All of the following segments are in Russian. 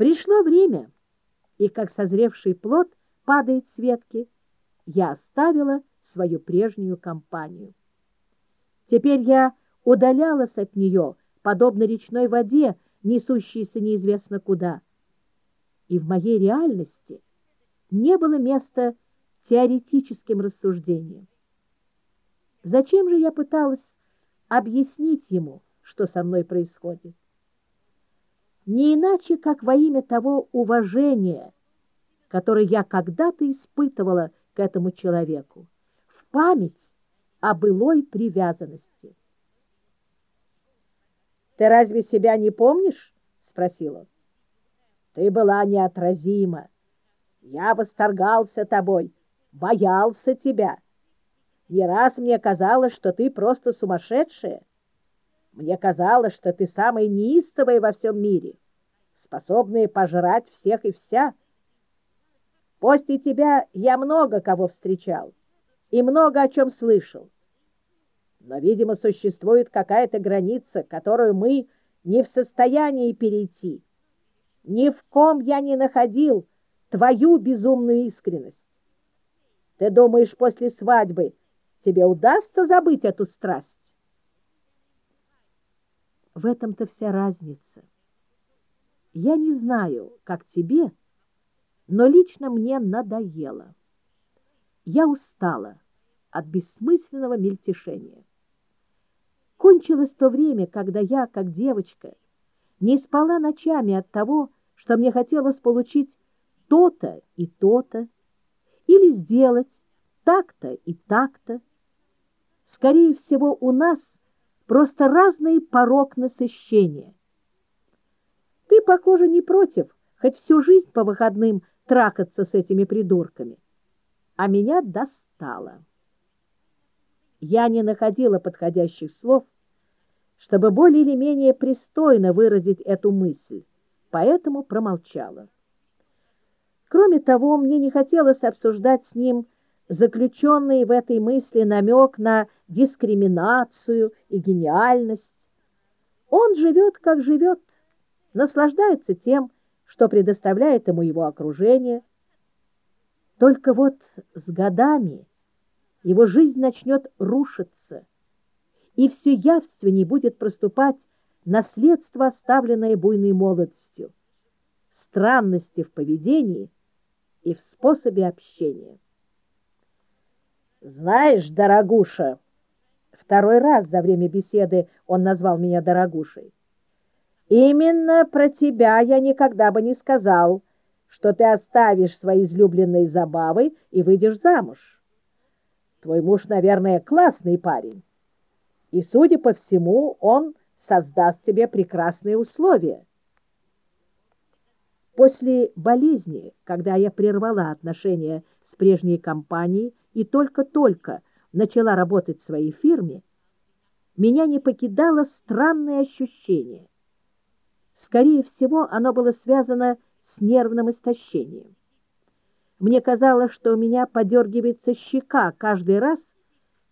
Пришло время, и как созревший плод падает с ветки, я оставила свою прежнюю компанию. Теперь я удалялась от нее, подобно речной воде, несущейся неизвестно куда. И в моей реальности не было места теоретическим рассуждениям. Зачем же я пыталась объяснить ему, что со мной происходит? Не иначе, как во имя того уважения, которое я когда-то испытывала к этому человеку, в память о былой привязанности. «Ты разве себя не помнишь?» — спросил он. «Ты была неотразима. Я восторгался тобой, боялся тебя. Не раз мне казалось, что ты просто сумасшедшая. Мне казалось, что ты самая неистовая во всем мире, способная пожрать всех и вся. После тебя я много кого встречал и много о чем слышал. Но, видимо, существует какая-то граница, которую мы не в состоянии перейти. Ни в ком я не находил твою безумную искренность. Ты думаешь, после свадьбы тебе удастся забыть эту страсть? В этом-то вся разница. Я не знаю, как тебе, но лично мне надоело. Я устала от бессмысленного мельтешения. Кончилось то время, когда я, как девочка, не спала ночами от того, что мне хотелось получить то-то и то-то, или сделать так-то и так-то. Скорее всего, у нас просто разный порог насыщения. Ты, похоже, не против хоть всю жизнь по выходным трахаться с этими придурками. А меня достало. Я не находила подходящих слов, чтобы более или менее пристойно выразить эту мысль, поэтому промолчала. Кроме того, мне не хотелось обсуждать с ним заключенный в этой мысли намек на дискриминацию и гениальность. Он живет, как живет, наслаждается тем, что предоставляет ему его окружение. Только вот с годами его жизнь начнет рушиться, и все явственней будет проступать наследство, оставленное буйной молодостью, странности в поведении и в способе общения. «Знаешь, дорогуша!» Второй раз за время беседы он назвал меня дорогушей. Именно про тебя я никогда бы не сказал, что ты оставишь свои излюбленные забавы и выйдешь замуж. Твой муж, наверное, классный парень. И, судя по всему, он создаст тебе прекрасные условия. После болезни, когда я прервала отношения с прежней компанией и только-только начала работать в своей фирме, меня не покидало странное ощущение, Скорее всего, оно было связано с нервным истощением. Мне казалось, что у меня подергивается щека каждый раз,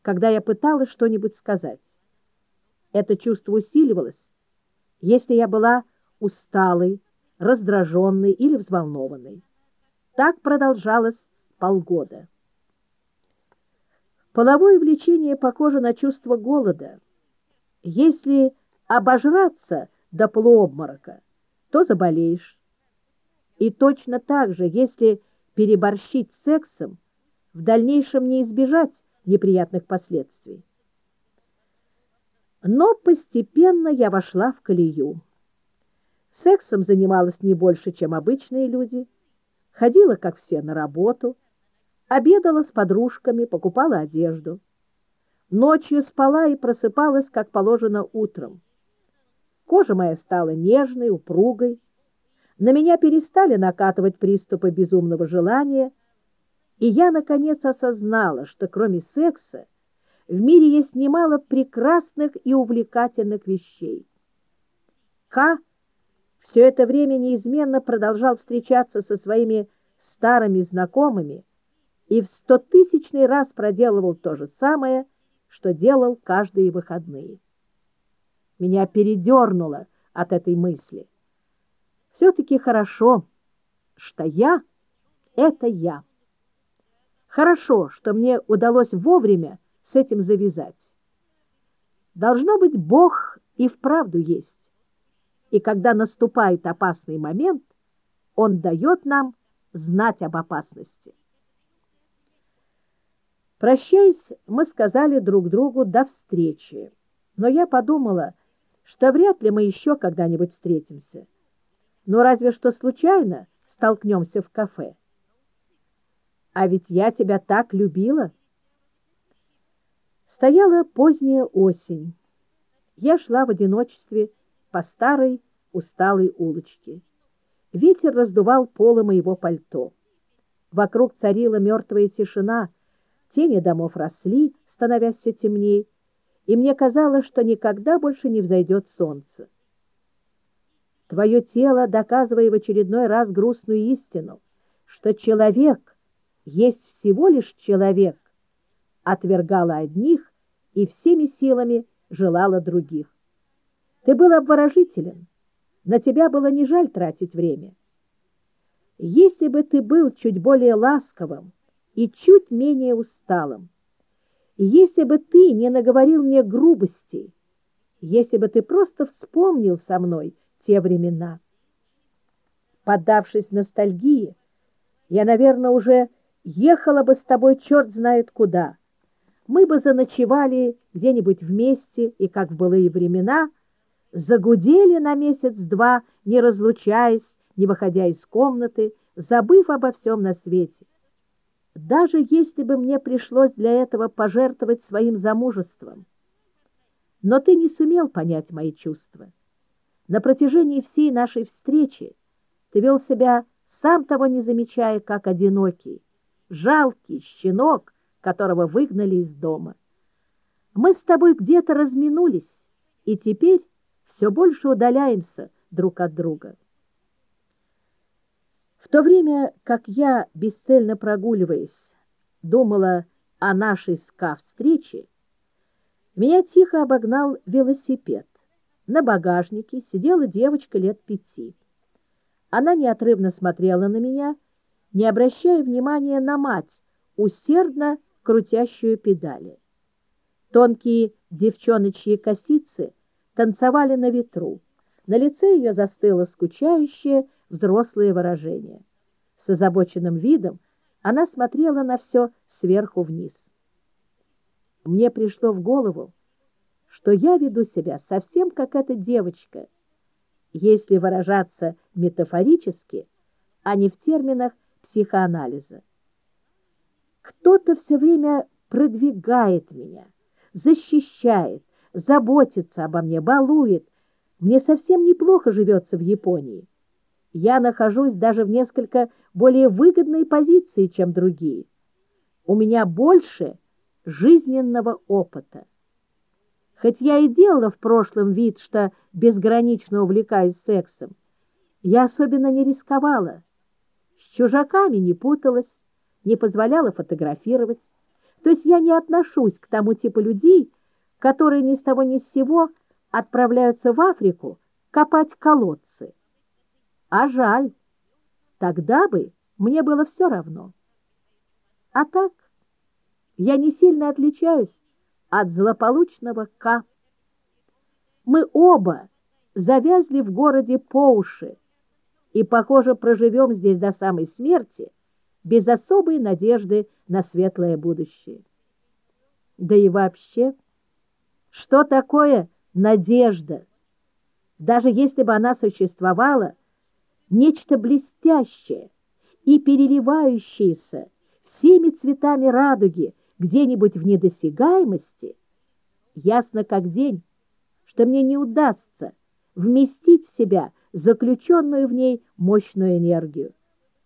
когда я пыталась что-нибудь сказать. Это чувство усиливалось, если я была усталой, раздраженной или взволнованной. Так продолжалось полгода. Половое влечение похоже на чувство голода. Если обожраться – до полуобморока, то заболеешь. И точно так же, если переборщить сексом, в дальнейшем не избежать неприятных последствий. Но постепенно я вошла в колею. Сексом занималась не больше, чем обычные люди, ходила, как все, на работу, обедала с подружками, покупала одежду. Ночью спала и просыпалась, как положено, утром. Кожа моя стала нежной, упругой. На меня перестали накатывать приступы безумного желания, и я, наконец, осознала, что кроме секса в мире есть немало прекрасных и увлекательных вещей. К все это время неизменно продолжал встречаться со своими старыми знакомыми и в стотысячный раз проделывал то же самое, что делал каждые выходные. Меня передернуло от этой мысли. Все-таки хорошо, что я — это я. Хорошо, что мне удалось вовремя с этим завязать. Должно быть, Бог и вправду есть. И когда наступает опасный момент, Он дает нам знать об опасности. Прощаясь, мы сказали друг другу «до встречи», но я подумала, что вряд ли мы еще когда-нибудь встретимся. Но разве что случайно столкнемся в кафе. А ведь я тебя так любила. Стояла поздняя осень. Я шла в одиночестве по старой усталой улочке. Ветер раздувал полы моего пальто. Вокруг царила мертвая тишина, тени домов росли, становясь все темнее, и мне казалось, что никогда больше не взойдет солнце. Твое тело, доказывая в очередной раз грустную истину, что человек есть всего лишь человек, отвергало одних и всеми силами желало других. Ты был обворожителен, на тебя было не жаль тратить время. Если бы ты был чуть более ласковым и чуть менее усталым, если бы ты не наговорил мне грубостей, если бы ты просто вспомнил со мной те времена. Поддавшись ностальгии, я, наверное, уже ехала бы с тобой черт знает куда. Мы бы заночевали где-нибудь вместе и, как в былые времена, загудели на месяц-два, не разлучаясь, не выходя из комнаты, забыв обо всем на свете. Даже если бы мне пришлось для этого пожертвовать своим замужеством. Но ты не сумел понять мои чувства. На протяжении всей нашей встречи ты вел себя, сам того не замечая, как одинокий, жалкий щенок, которого выгнали из дома. Мы с тобой где-то разминулись, и теперь все больше удаляемся друг от друга. В то время, как я, бесцельно прогуливаясь, думала о нашей ска-встрече, меня тихо обогнал велосипед. На багажнике сидела девочка лет пяти. Она неотрывно смотрела на меня, не обращая внимания на мать, усердно крутящую педали. Тонкие девчоночьи косицы танцевали на ветру. На лице ее застыло скучающее взрослое выражение. С озабоченным видом она смотрела на все сверху вниз. Мне пришло в голову, что я веду себя совсем как эта девочка, если выражаться метафорически, а не в терминах психоанализа. Кто-то все время продвигает меня, защищает, заботится обо мне, балует. Мне совсем неплохо живется в Японии. Я нахожусь даже в несколько более выгодной позиции, чем другие. У меня больше жизненного опыта. Хоть я и делала в прошлом вид, что безгранично увлекаюсь сексом, я особенно не рисковала. С чужаками не путалась, не позволяла фотографировать. То есть я не отношусь к тому типу людей, которые ни с того ни с сего отправляются в Африку копать колодцы. А жаль, тогда бы мне было все равно. А так, я не сильно отличаюсь от злополучного К. Мы оба завязли в городе по уши и, похоже, проживем здесь до самой смерти без особой надежды на светлое будущее. Да и вообще... Что такое надежда? Даже если бы она существовала, нечто блестящее и переливающееся всеми цветами радуги где-нибудь в недосягаемости, ясно как день, что мне не удастся вместить в себя заключенную в ней мощную энергию.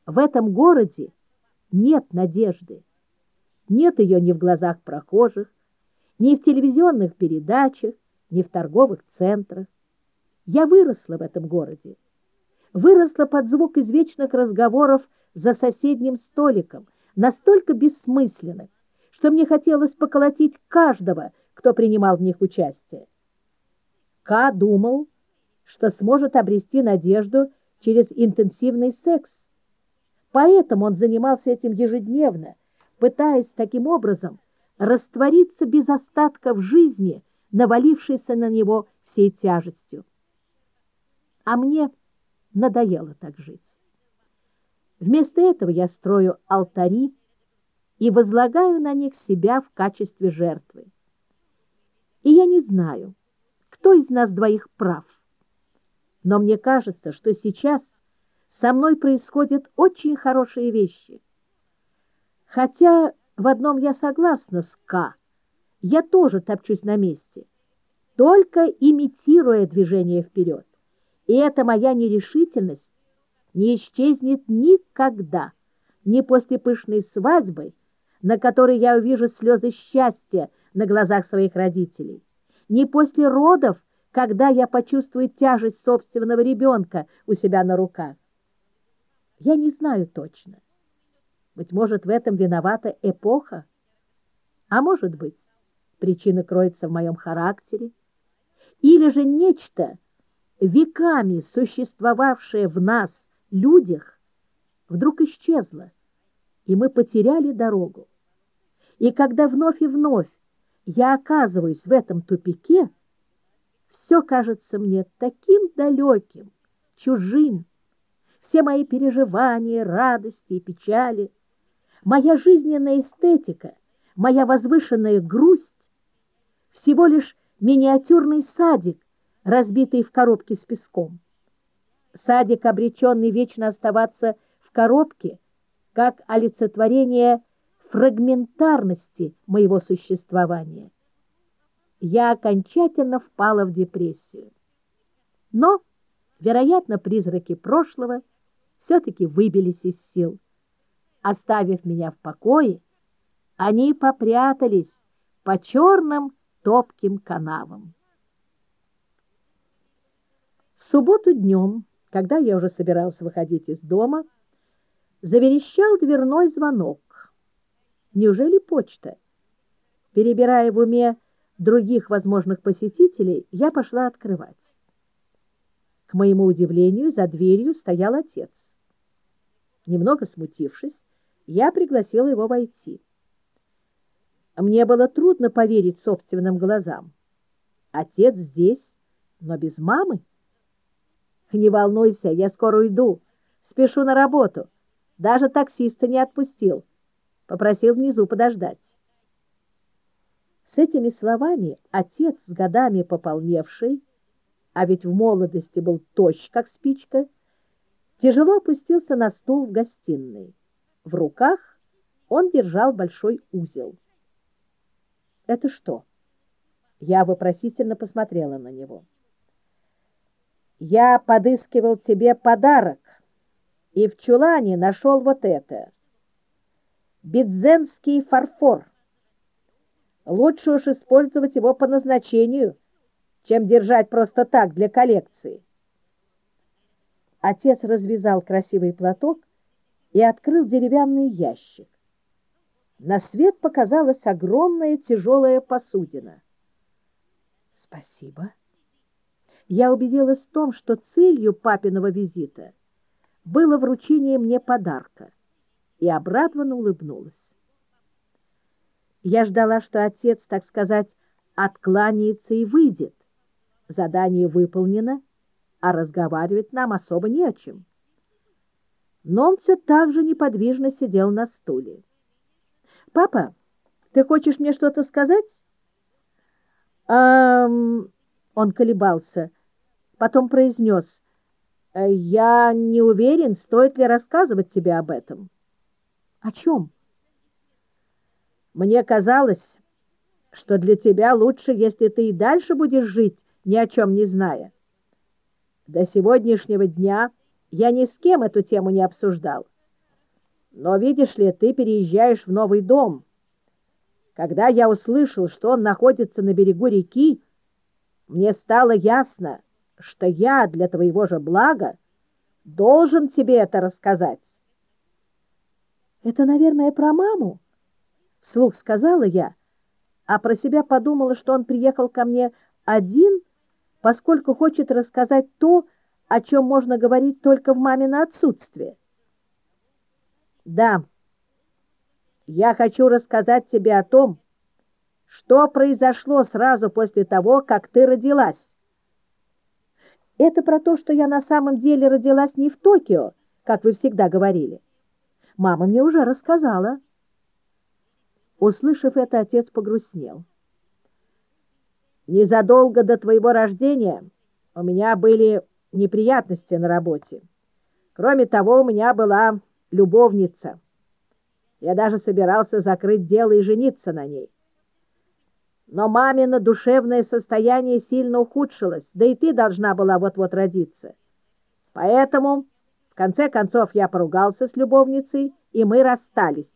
В этом городе нет надежды. Нет ее ни в глазах прохожих, ни в телевизионных передачах, ни в торговых центрах. Я выросла в этом городе. Выросла под звук извечных разговоров за соседним столиком, настолько бессмысленных, что мне хотелось поколотить каждого, кто принимал в них участие. Ка думал, что сможет обрести надежду через интенсивный секс. Поэтому он занимался этим ежедневно, пытаясь таким образом раствориться без остатка в жизни, навалившейся на него всей тяжестью. А мне надоело так жить. Вместо этого я строю алтари и возлагаю на них себя в качестве жертвы. И я не знаю, кто из нас двоих прав. Но мне кажется, что сейчас со мной происходят очень хорошие вещи. Хотя в одном я согласна с К. Я тоже топчусь на месте, только имитируя движение вперед. И эта моя нерешительность не исчезнет никогда, ни после пышной свадьбы, на которой я увижу слезы счастья на глазах своих родителей, ни после родов, когда я почувствую тяжесть собственного ребенка у себя на руках. Я не знаю точно. Быть может, в этом виновата эпоха, а может быть, причина кроется в моем характере, или же нечто, веками существовавшее в нас, людях, вдруг исчезло, и мы потеряли дорогу. И когда вновь и вновь я оказываюсь в этом тупике, все кажется мне таким далеким, чужим. Все мои переживания, радости и печали, моя жизненная эстетика, моя возвышенная грусть — всего лишь миниатюрный садик, разбитый в коробке с песком. Садик, обреченный вечно оставаться в коробке, как олицетворение фрагментарности моего существования. Я окончательно впала в депрессию. Но, вероятно, призраки прошлого все-таки выбились из сил. Оставив меня в покое, они попрятались по черным топким канавам. В субботу днем, когда я уже собирался выходить из дома, заверещал дверной звонок. Неужели почта? Перебирая в уме других возможных посетителей, я пошла открывать. К моему удивлению, за дверью стоял отец. Немного смутившись, я пригласила его войти. Мне было трудно поверить собственным глазам. Отец здесь, но без мамы. Не волнуйся, я скоро уйду. Спешу на работу. Даже таксиста не отпустил попросил внизу подождать. С этими словами отец, с годами пополневший, а ведь в молодости был тощ, как спичка, тяжело опустился на стул в гостиной. В руках он держал большой узел. «Это что?» Я вопросительно посмотрела на него. «Я подыскивал тебе подарок, и в чулане нашел вот это» Бидзенский фарфор. Лучше уж использовать его по назначению, чем держать просто так для коллекции. Отец развязал красивый платок и открыл деревянный ящик. На свет показалась огромная тяжелая посудина. Спасибо. Я убедилась в том, что целью папиного визита было вручение мне подарка и обрадованно улыбнулась. Я ждала, что отец, так сказать, откланяется и выйдет. Задание выполнено, а разговаривать нам особо не о чем. Но он все так же неподвижно сидел на стуле. «Папа, ты хочешь мне что-то сказать?» «Эм...» Он колебался, потом произнес. «Я не уверен, стоит ли рассказывать тебе об этом». О чем? Мне казалось, что для тебя лучше, если ты и дальше будешь жить, ни о чем не зная. До сегодняшнего дня я ни с кем эту тему не обсуждал. Но, видишь ли, ты переезжаешь в новый дом. Когда я услышал, что он находится на берегу реки, мне стало ясно, что я для твоего же блага должен тебе это рассказать. Это, наверное, про маму, вслух сказала я, а про себя подумала, что он приехал ко мне один, поскольку хочет рассказать то, о чем можно говорить только в мамино отсутствие. Да, я хочу рассказать тебе о том, что произошло сразу после того, как ты родилась. Это про то, что я на самом деле родилась не в Токио, как вы всегда говорили. Мама мне уже рассказала. Услышав это, отец погрустнел. Незадолго до твоего рождения у меня были неприятности на работе. Кроме того, у меня была любовница. Я даже собирался закрыть дело и жениться на ней. Но мамино душевное состояние сильно ухудшилось, да и ты должна была вот-вот родиться. Поэтому, в конце концов, я поругался с любовницей, и мы расстались.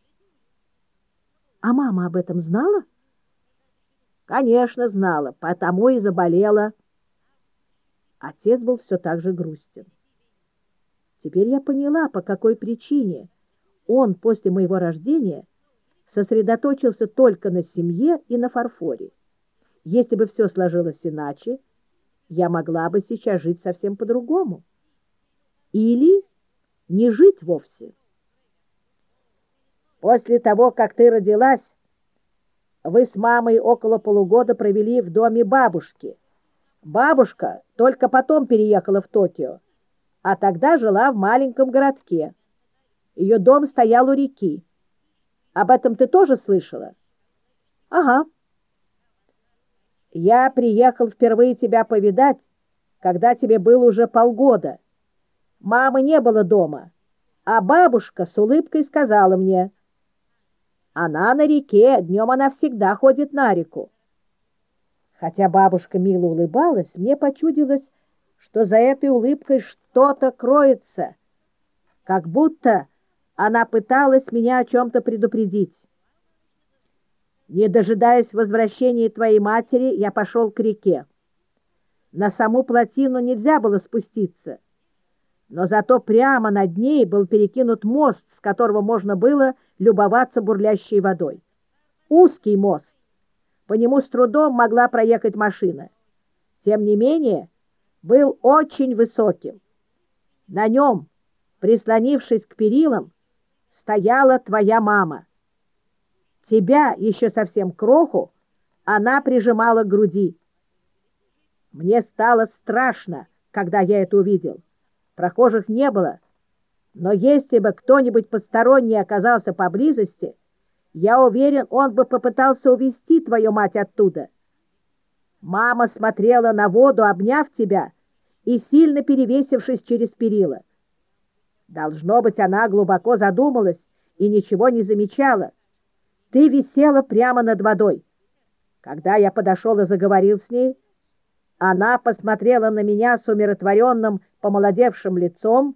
А мама об этом знала? Конечно, знала, потому и заболела. Отец был все так же грустен. Теперь я поняла, по какой причине он после моего рождения сосредоточился только на семье и на фарфоре. Если бы все сложилось иначе, я могла бы сейчас жить совсем по-другому. Или не жить вовсе. После того, как ты родилась, вы с мамой около полугода провели в доме бабушки. Бабушка только потом переехала в Токио, а тогда жила в маленьком городке. Ее дом стоял у реки. Об этом ты тоже слышала? Ага. Я приехал впервые тебя повидать, когда тебе было уже полгода. Мамы не было дома, а бабушка с улыбкой сказала мне, она на реке, днем она всегда ходит на реку. Хотя бабушка мило улыбалась, мне почудилось, что за этой улыбкой что-то кроется, как будто она пыталась меня о чем-то предупредить. Не дожидаясь возвращения твоей матери, я пошел к реке. На саму плотину нельзя было спуститься, но зато прямо над ней был перекинут мост, с которого можно было любоваться бурлящей водой. Узкий мост. По нему с трудом могла проехать машина. Тем не менее, был очень высоким. На нем, прислонившись к перилам, стояла твоя мама. Тебя, еще совсем кроху, она прижимала к груди. Мне стало страшно, когда я это увидел. Прохожих не было, но если бы кто-нибудь посторонний оказался поблизости, я уверен, он бы попытался увести твою мать оттуда. Мама смотрела на воду, обняв тебя и сильно перевесившись через перила. Должно быть, она глубоко задумалась и ничего не замечала. Ты висела прямо над водой. Когда я подошел и заговорил с ней, она посмотрела на меня с умиротворенным, помолодевшим лицом,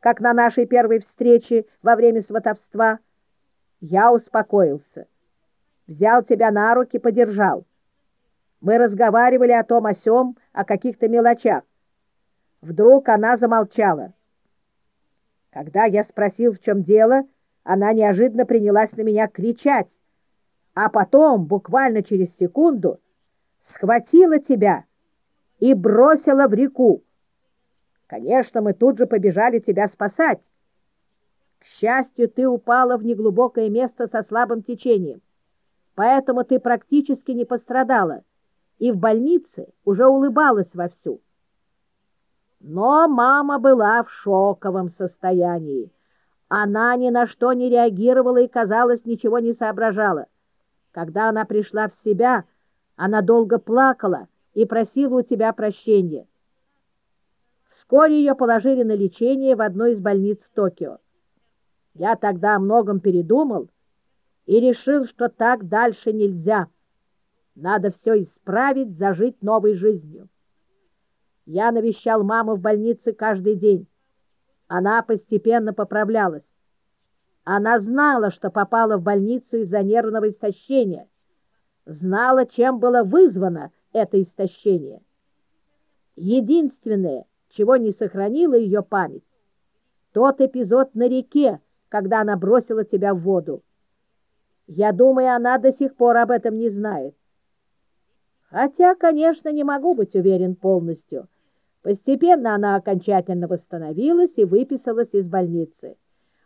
как на нашей первой встрече во время сватовства, я успокоился. Взял тебя на руки, подержал. Мы разговаривали о том о сём, о каких-то мелочах. Вдруг она замолчала. Когда я спросил, в чем дело, она неожиданно принялась на меня кричать, а потом, буквально через секунду, схватила тебя и бросила в реку. Конечно, мы тут же побежали тебя спасать. К счастью, ты упала в неглубокое место со слабым течением, поэтому ты практически не пострадала и в больнице уже улыбалась вовсю. Но мама была в шоковом состоянии. Она ни на что не реагировала и, казалось, ничего не соображала. Когда она пришла в себя, она долго плакала и просила у тебя прощения. Вскоре ее положили на лечение в одной из больниц в Токио. Я тогда о многом передумал и решил, что так дальше нельзя. Надо все исправить, зажить новой жизнью. Я навещал маму в больнице каждый день. Она постепенно поправлялась. Она знала, что попала в больницу из-за нервного истощения. Знала, чем было вызвано это истощение. Единственное, чего не сохранила ее память. Тот эпизод на реке, когда она бросила тебя в воду. Я думаю, она до сих пор об этом не знает. Хотя, конечно, не могу быть уверен полностью, Постепенно она окончательно восстановилась и выписалась из больницы.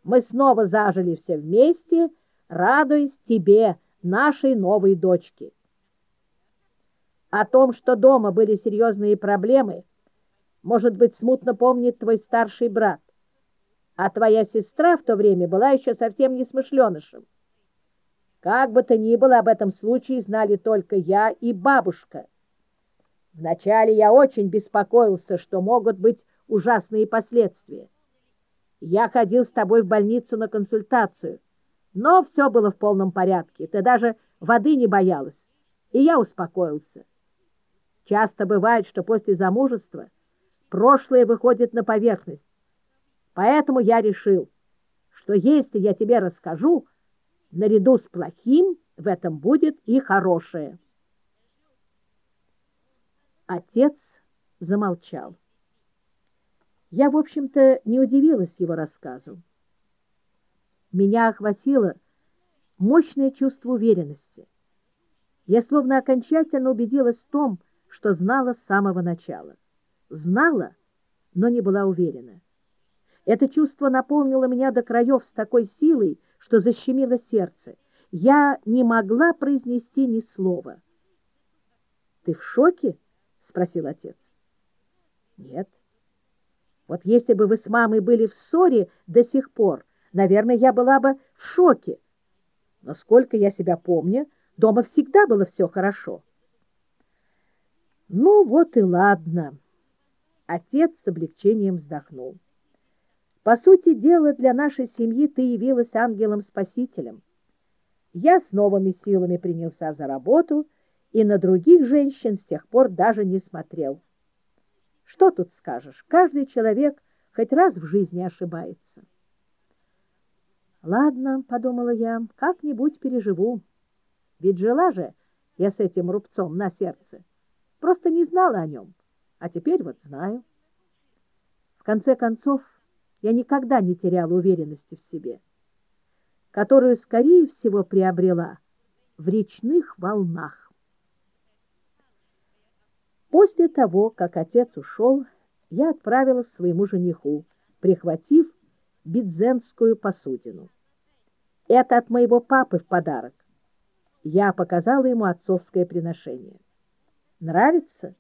Мы снова зажили все вместе, радуясь тебе, нашей новой дочке. О том, что дома были серьезные проблемы, может быть, смутно помнит твой старший брат, а твоя сестра в то время была еще совсем несмышленышем. Как бы то ни было, об этом случае знали только я и бабушка. Вначале я очень беспокоился, что могут быть ужасные последствия. Я ходил с тобой в больницу на консультацию, но все было в полном порядке. Ты даже воды не боялась, и я успокоился. Часто бывает, что после замужества прошлое выходит на поверхность. Поэтому я решил, что если я тебе расскажу, наряду с плохим в этом будет и хорошее. Отец замолчал. Я, в общем-то, не удивилась его рассказу. Меня охватило мощное чувство уверенности. Я словно окончательно убедилась в том, что знала с самого начала. Знала, но не была уверена. Это чувство наполнило меня до краев с такой силой, что защемило сердце. Я не могла произнести ни слова. — Ты в шоке? — спросил отец. Нет. Вот если бы вы с мамой были в ссоре до сих пор, наверное, я была бы в шоке. Но сколько я себя помню, дома всегда было все хорошо. Ну вот и ладно. Отец с облегчением вздохнул. По сути дела, для нашей семьи ты явилась ангелом-спасителем. Я с новыми силами принялся за работу и на других женщин с тех пор даже не смотрел. Что тут скажешь? Каждый человек хоть раз в жизни ошибается. Ладно, подумала я, как-нибудь переживу. Ведь жила же я с этим рубцом на сердце. Просто не знала о нем, а теперь вот знаю. В конце концов, я никогда не теряла уверенности в себе, которую, скорее всего, приобрела в речных волнах. После того, как отец ушел, я отправилась к своему жениху, прихватив бидзенскую посудину. Это от моего папы в подарок. Я показала ему отцовское приношение. Нравится?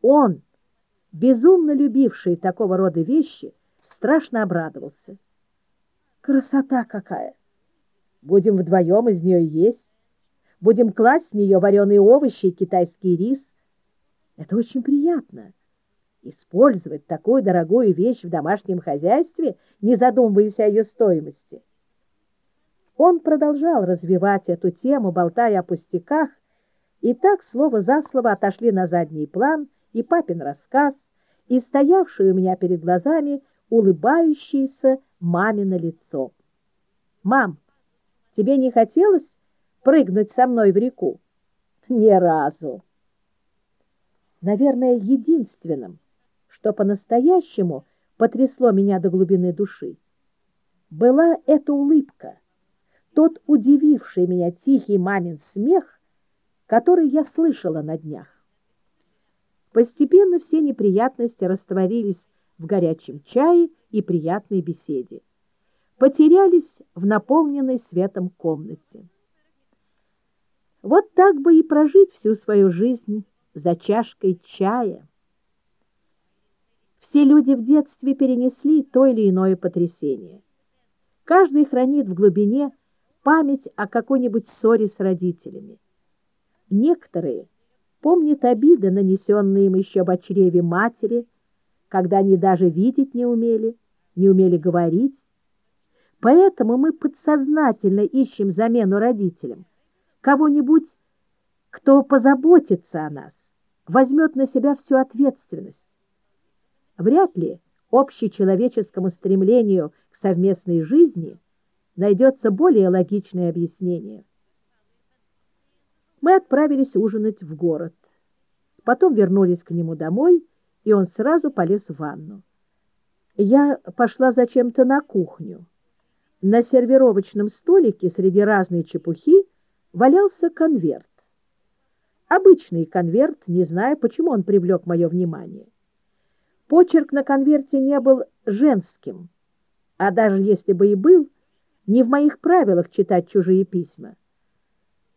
Он, безумно любивший такого рода вещи, страшно обрадовался. Красота какая! Будем вдвоем из нее есть. Будем класть в нее вареные овощи и китайский рис. Это очень приятно. Использовать такую дорогую вещь в домашнем хозяйстве, не задумываясь о ее стоимости. Он продолжал развивать эту тему, болтая о пустяках, и так слово за слово отошли на задний план и папин рассказ, и стоявшее у меня перед глазами улыбающееся мамино лицо. «Мам, тебе не хотелось прыгнуть со мной в реку?» «Ни разу!» наверное, единственным, что по-настоящему потрясло меня до глубины души, была эта улыбка, тот удививший меня тихий мамин смех, который я слышала на днях. Постепенно все неприятности растворились в горячем чае и приятной беседе, потерялись в наполненной светом комнате. Вот так бы и прожить всю свою жизнь за чашкой чая. Все люди в детстве перенесли то или иное потрясение. Каждый хранит в глубине память о какой-нибудь ссоре с родителями. Некоторые помнят обиды, нанесенные им еще в чреве матери, когда они даже видеть не умели, не умели говорить. Поэтому мы подсознательно ищем замену родителям, кого-нибудь, кто позаботится о нас, возьмет на себя всю ответственность. Вряд ли общечеловеческому стремлению к совместной жизни найдется более логичное объяснение. Мы отправились ужинать в город. Потом вернулись к нему домой, и он сразу полез в ванну. Я пошла зачем-то на кухню. На сервировочном столике среди разной чепухи валялся конверт. Обычный конверт, не знаю, почему он привлек мое внимание. Почерк на конверте не был женским, а даже если бы и был, не в моих правилах читать чужие письма.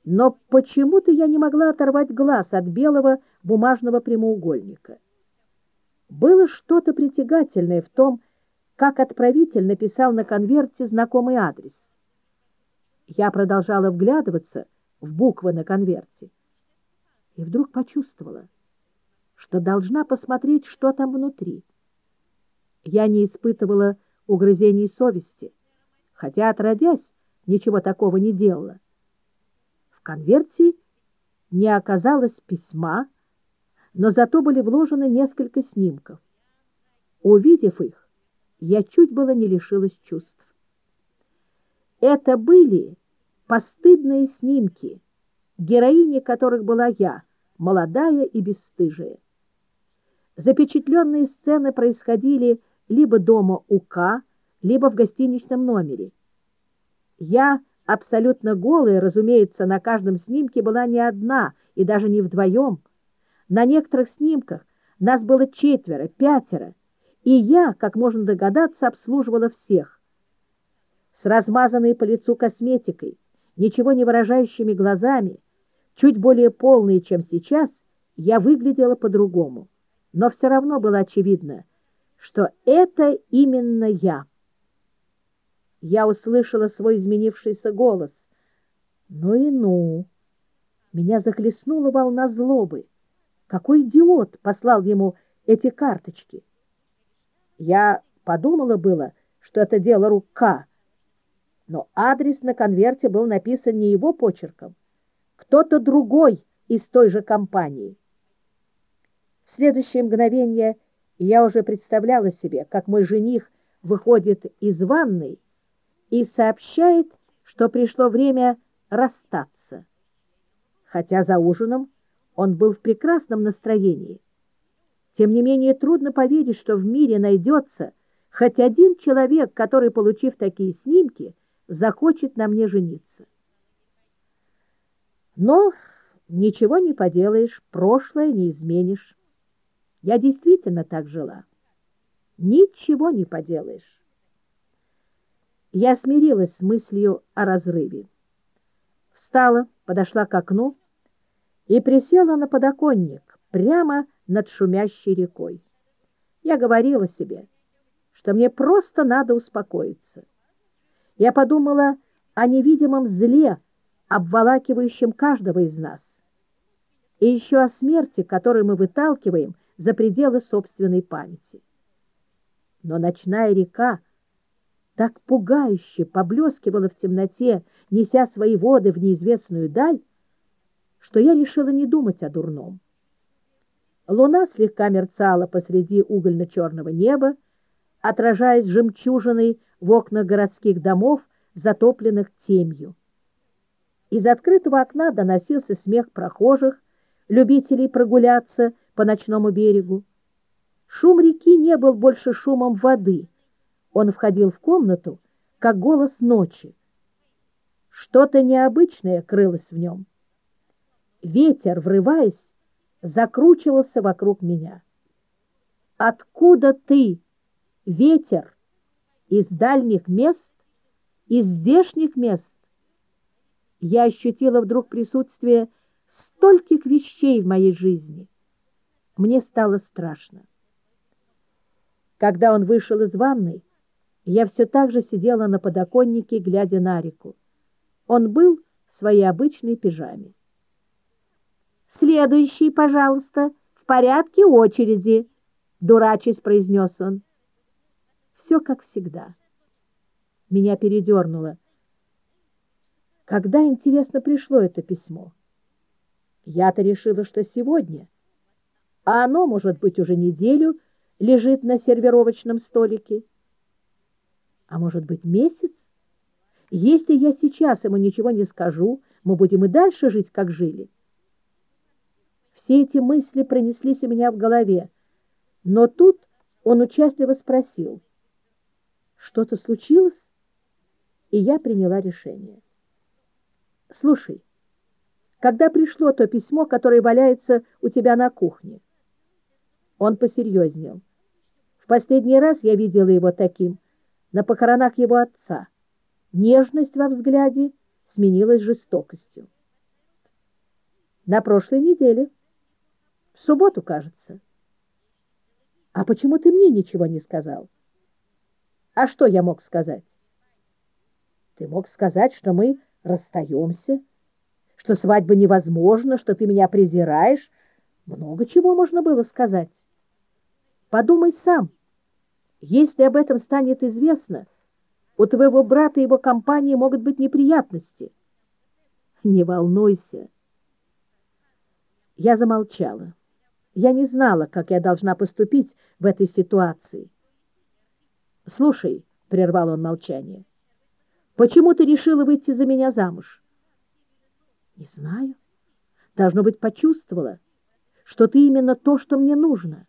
Но почему-то я не могла оторвать глаз от белого бумажного прямоугольника. Было что-то притягательное в том, как отправитель написал на конверте знакомый адрес. Я продолжала вглядываться в буквы на конверте и вдруг почувствовала, что должна посмотреть, что там внутри. Я не испытывала угрызений совести, хотя, отродясь, ничего такого не делала. В конверте не оказалось письма, но зато были вложены несколько снимков. Увидев их, я чуть было не лишилась чувств. Это были постыдные снимки, героиней которых была я, молодая и бесстыжая. Запечатленные сцены происходили либо дома у К, либо в гостиничном номере. Я, абсолютно голая, разумеется, на каждом снимке была не одна и даже не вдвоем. На некоторых снимках нас было четверо, пятеро, и я, как можно догадаться, обслуживала всех. С размазанной по лицу косметикой, ничего не выражающими глазами, чуть более полные, чем сейчас, я выглядела по-другому. Но все равно было очевидно, что это именно я. Я услышала свой изменившийся голос. Ну и ну! Меня захлестнула волна злобы. Какой идиот послал ему эти карточки? Я подумала было, что это дело рука, но адрес на конверте был написан не его почерком, кто-то другой из той же компании. В следующее мгновение я уже представляла себе, как мой жених выходит из ванной и сообщает, что пришло время расстаться. Хотя за ужином он был в прекрасном настроении. Тем не менее, трудно поверить, что в мире найдется хоть один человек, который, получив такие снимки, захочет на мне жениться. Но ничего не поделаешь, прошлое не изменишь. Я действительно так жила. Ничего не поделаешь. Я смирилась с мыслью о разрыве. Встала, подошла к окну и присела на подоконник прямо над шумящей рекой. Я говорила себе, что мне просто надо успокоиться. Я подумала о невидимом зле, обволакивающем каждого из нас, и еще о смерти, которую мы выталкиваем за пределы собственной памяти. Но ночная река так пугающе поблескивала в темноте, неся свои воды в неизвестную даль, что я решила не думать о дурном. Луна слегка мерцала посреди угольно-черного неба, отражаясь жемчужиной в окнах городских домов, затопленных темью. Из открытого окна доносился смех прохожих, любителей прогуляться по ночному берегу. Шум реки не был больше шумом воды. Он входил в комнату, как голос ночи. Что-то необычное крылось в нем. Ветер, врываясь, закручивался вокруг меня. Откуда ты, ветер? Из дальних мест? Из здешних мест? Я ощутила вдруг присутствие стольких вещей в моей жизни. Мне стало страшно. Когда он вышел из ванной, я все так же сидела на подоконнике, глядя на реку. Он был в своей обычной пижаме. «Следующий, пожалуйста, в порядке очереди», — дурачись произнес он. Все как всегда. Меня передернуло. Когда, интересно, пришло это письмо? Я-то решила, что сегодня. А оно, может быть, уже неделю лежит на сервировочном столике. А может быть, месяц? Если я сейчас ему ничего не скажу, мы будем и дальше жить, как жили. Все эти мысли пронеслись у меня в голове. Но тут он участливо спросил, что-то случилось? И я приняла решение. Слушай, когда пришло то письмо, которое валяется у тебя на кухне? Он посерьезнел. В последний раз я видела его таким на похоронах его отца. Нежность во взгляде сменилась жестокостью. На прошлой неделе. В субботу, кажется. А почему ты мне ничего не сказал? А что я мог сказать? Ты мог сказать, что мы расстаемся, что свадьба невозможна, что ты меня презираешь. Много чего можно было сказать. Подумай сам. Если об этом станет известно, у твоего брата и его компании могут быть неприятности. Не волнуйся. Я замолчала. Я не знала, как я должна поступить в этой ситуации. «Слушай», — прервал он молчание, — «почему ты решила выйти за меня замуж?» «Не знаю. Должно быть, почувствовала, что ты именно то, что мне нужно».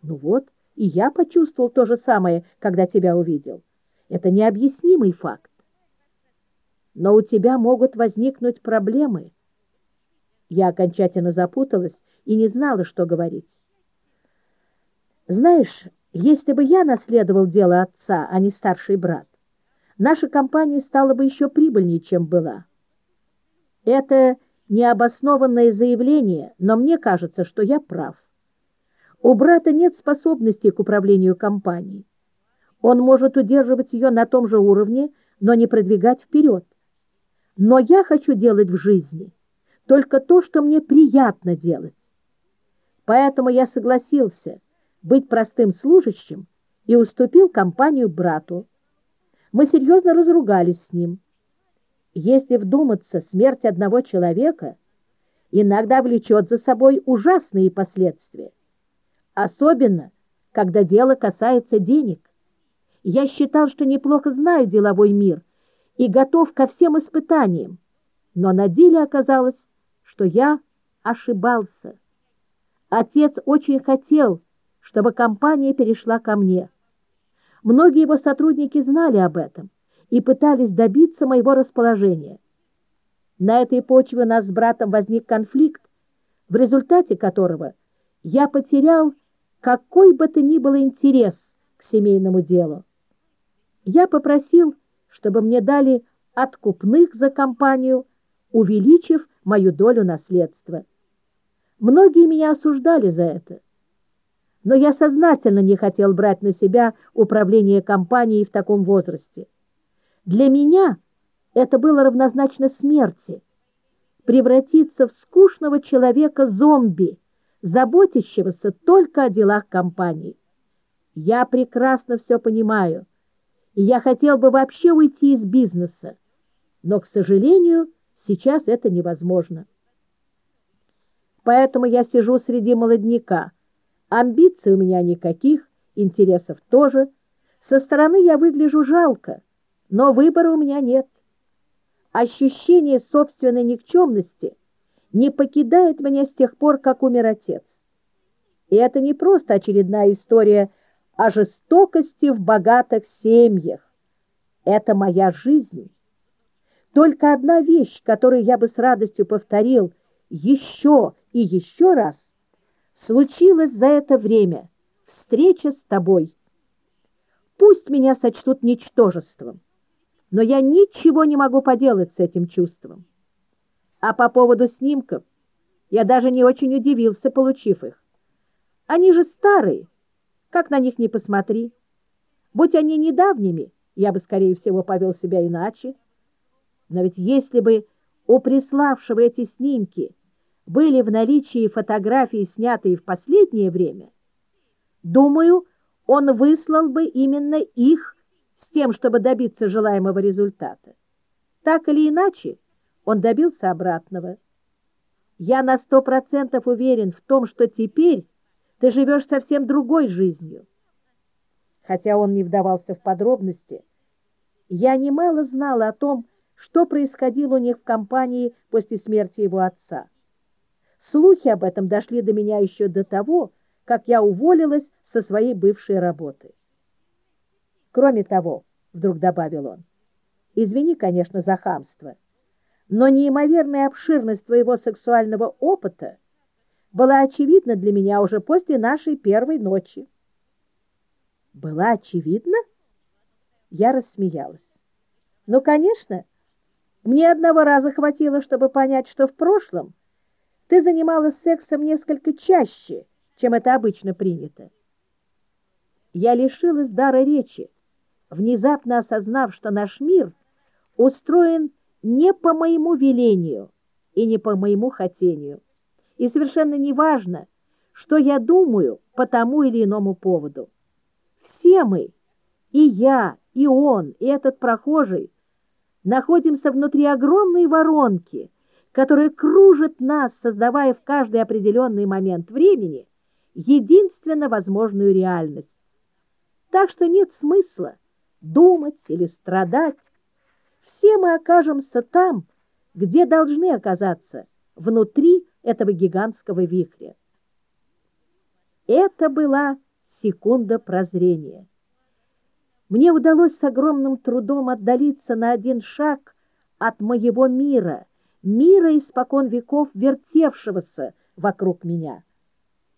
«Ну вот, и я почувствовал то же самое, когда тебя увидел. Это необъяснимый факт. Но у тебя могут возникнуть проблемы». Я окончательно запуталась и не знала, что говорить. Знаешь, если бы я наследовал дело отца, а не старший брат, наша компания стала бы еще прибыльнее, чем была. Это необоснованное заявление, но мне кажется, что я прав. У брата нет способностей к управлению компанией. Он может удерживать ее на том же уровне, но не продвигать вперед. Но я хочу делать в жизни только то, что мне приятно делать. Поэтому я согласился быть простым служащим и уступил компанию брату. Мы серьезно разругались с ним. Если вдуматься, смерть одного человека иногда влечет за собой ужасные последствия, особенно, когда дело касается денег. Я считал, что неплохо знаю деловой мир и готов ко всем испытаниям, но на деле оказалось, что я ошибался. Отец очень хотел, чтобы компания перешла ко мне. Многие его сотрудники знали об этом и пытались добиться моего расположения. На этой почве у нас с братом возник конфликт, в результате которого я потерял какой бы то ни было интерес к семейному делу. Я попросил, чтобы мне дали откупных за компанию, увеличив мою долю наследства. Многие меня осуждали за это. Но я сознательно не хотел брать на себя управление компанией в таком возрасте. Для меня это было равнозначно смерти. Превратиться в скучного человека-зомби, заботящегося только о делах компании. Я прекрасно все понимаю, и я хотел бы вообще уйти из бизнеса, но, к сожалению, сейчас это невозможно поэтому я сижу среди молодняка. Амбиций у меня никаких, интересов тоже. Со стороны я выгляжу жалко, но выбора у меня нет. Ощущение собственной никчемности не покидает меня с тех пор, как умер отец. И это не просто очередная история о жестокости в богатых семьях. Это моя жизнь. Только одна вещь, которую я бы с радостью повторил еще и еще раз случилась за это время встреча с тобой. Пусть меня сочтут ничтожеством, но я ничего не могу поделать с этим чувством. А по поводу снимков я даже не очень удивился, получив их. Они же старые, как на них не посмотри. Будь они недавними, я бы, скорее всего, повел себя иначе. Но ведь если бы у приславшего эти снимки были в наличии фотографии, снятые в последнее время, думаю, он выслал бы именно их с тем, чтобы добиться желаемого результата. Так или иначе, он добился обратного. Я на сто процентов уверен в том, что теперь ты живешь совсем другой жизнью. Хотя он не вдавался в подробности, я немало знала о том, что происходило у них в компании после смерти его отца. Слухи об этом дошли до меня еще до того, как я уволилась со своей бывшей работы. Кроме того, вдруг добавил он, извини, конечно, за хамство, но неимоверная обширность твоего сексуального опыта была очевидна для меня уже после нашей первой ночи. была очевидна? Я рассмеялась. Ну, конечно, мне одного раза хватило, чтобы понять, что в прошлом ты занималась сексом несколько чаще, чем это обычно принято. Я лишилась дара речи, внезапно осознав, что наш мир устроен не по моему велению и не по моему хотению. И совершенно не важно, что я думаю по тому или иному поводу. Все мы, и я, и он, и этот прохожий, находимся внутри огромной воронки, которая кружит нас, создавая в каждый определенный момент времени единственно возможную реальность. Так что нет смысла думать или страдать. Все мы окажемся там, где должны оказаться, внутри этого гигантского вихря. Это была секунда прозрения. Мне удалось с огромным трудом отдалиться на один шаг от моего мира, мира испокон веков, вертевшегося вокруг меня.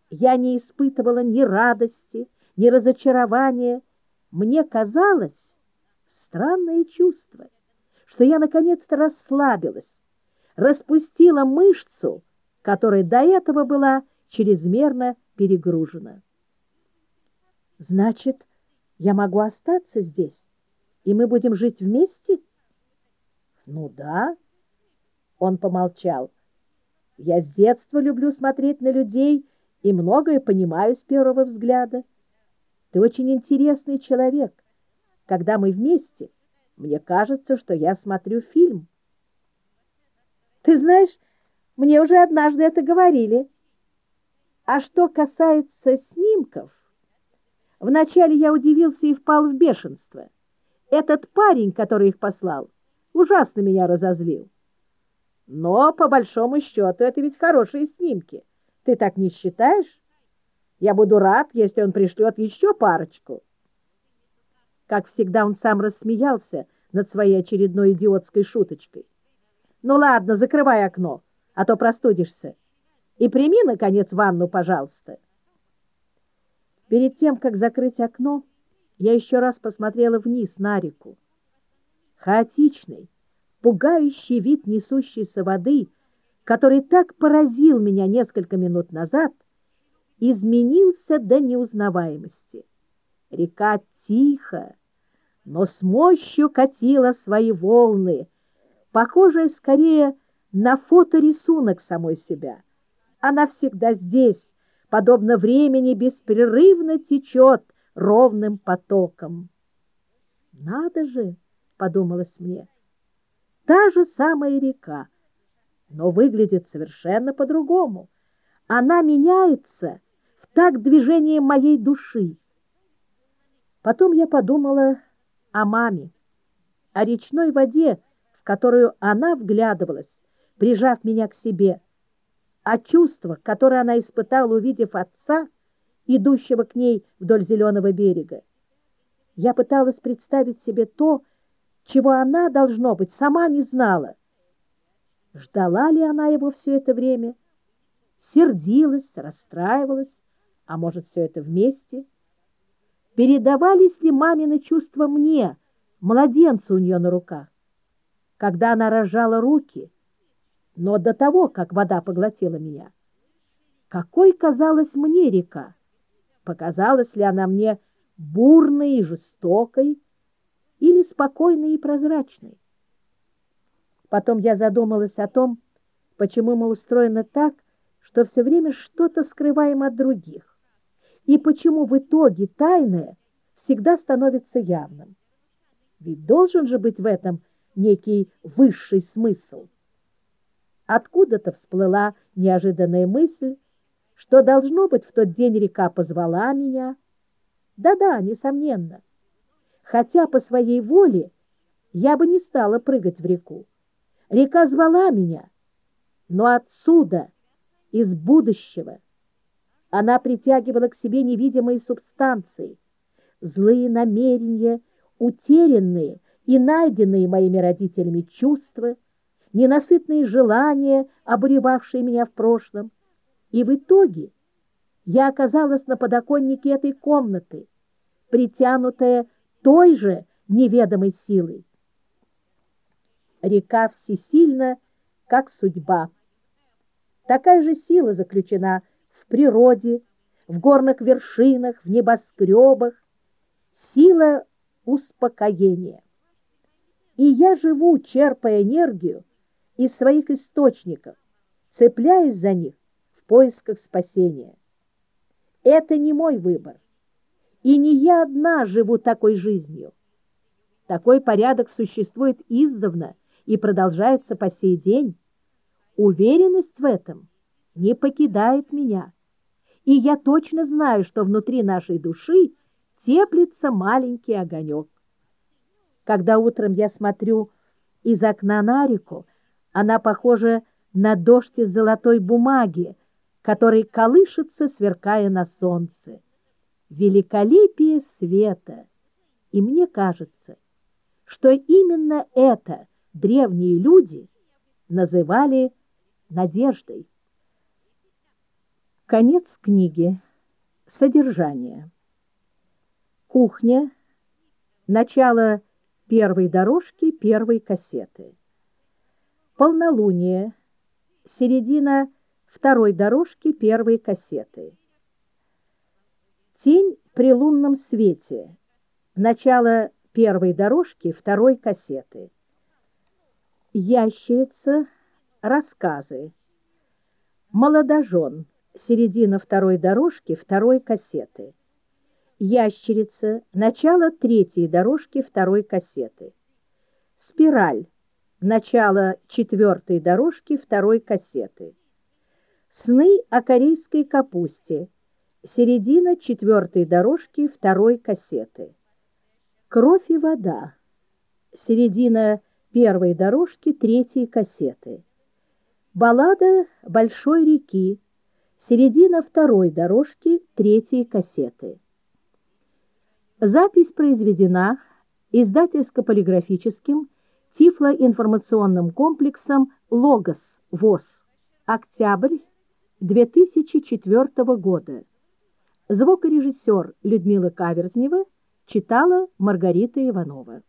Я не испытывала ни радости, ни разочарования. Мне казалось странное чувство, что я наконец-то расслабилась, распустила мышцу, которая до этого была чрезмерно перегружена. Значит, я могу остаться здесь, и мы будем жить вместе? Ну да. Он помолчал. Я с детства люблю смотреть на людей и многое понимаю с первого взгляда. Ты очень интересный человек. Когда мы вместе, мне кажется, что я смотрю фильм. Ты знаешь, мне уже однажды это говорили. А что касается снимков, Вначале я удивился и впал в бешенство. Этот парень, который их послал, ужасно меня разозлил. Но, по большому счету, это ведь хорошие снимки. Ты так не считаешь? Я буду рад, если он пришлет еще парочку. Как всегда, он сам рассмеялся над своей очередной идиотской шуточкой. Ну ладно, закрывай окно, а то простудишься. И прими, наконец, ванну, пожалуйста. Перед тем, как закрыть окно, я еще раз посмотрела вниз на реку. Хаотичный, пугающий вид несущейся воды, который так поразил меня несколько минут назад, изменился до неузнаваемости. Река тихо, но с мощью катила свои волны, похожая скорее на фоторисунок самой себя. Она всегда здесь, подобно времени, беспрерывно течет ровным потоком. «Надо же!» — подумалось мне. «Та же самая река, но выглядит совершенно по-другому. Она меняется в такт движением моей души». Потом я подумала о маме, о речной воде, в которую она вглядывалась, прижав меня к себе, о чувствах, которые она испытала, увидев отца, идущего к ней вдоль зеленого берега. Я пыталась представить себе то, чего она, должно быть, сама не знала. Ждала ли она его все это время? Сердилась, расстраивалась, а может, все это вместе? Передавались ли мамины чувства мне, младенцу у нее на руках? Когда она разжала руки — но до того, как вода поглотила меня. Какой казалась мне река? Показалась ли она мне бурной и жестокой или спокойной и прозрачной? Потом я задумалась о том, почему мы устроены так, что все время что-то скрываем от других, и почему в итоге тайное всегда становится явным. Ведь должен же быть в этом некий высший смысл. Откуда-то всплыла неожиданная мысль, что, должно быть, в тот день река позвала меня. Да-да, несомненно. Хотя по своей воле я бы не стала прыгать в реку. Река звала меня, но отсюда, из будущего. Она притягивала к себе невидимые субстанции, злые намерения, утерянные и найденные моими родителями чувства — ненасытные желания, обуревавшие меня в прошлом. И в итоге я оказалась на подоконнике этой комнаты, притянутая той же неведомой силой. Река всесильна, как судьба. Такая же сила заключена в природе, в горных вершинах, в небоскребах, сила успокоения. И я живу, черпая энергию из своих источников, цепляясь за них в поисках спасения. Это не мой выбор. И не я одна живу такой жизнью. Такой порядок существует издавна и продолжается по сей день. Уверенность в этом не покидает меня. И я точно знаю, что внутри нашей души теплится маленький огонек. Когда утром я смотрю из окна на реку, она похожа на дождь из золотой бумаги, который колышется, сверкая на солнце. Великолепие света! И мне кажется, что именно это древние люди называли надеждой. Конец книги. Содержание. Кухня. Начало первой дорожки первой кассеты. Полнолуние. Середина второй дорожки первой кассеты. Тень при лунном свете. Начало первой дорожки второй кассеты. Ящерица. Рассказы. Молодожен. Середина второй дорожки второй кассеты. Ящерица. Начало третьей дорожки второй кассеты. Спираль. Начало четвертой дорожки второй кассеты. Сны о корейской капусте. Середина четвертой дорожки второй кассеты. Кровь и вода. Середина первой дорожки третьей кассеты. Баллада Большой реки. Середина второй дорожки третьей кассеты. Запись произведена издательско-полиграфическим тифлоинформационным комплексом «Логос» ВОЗ. Октябрь 2004 года. Звукорежиссер Людмила Каверзнева читала Маргарита Иванова.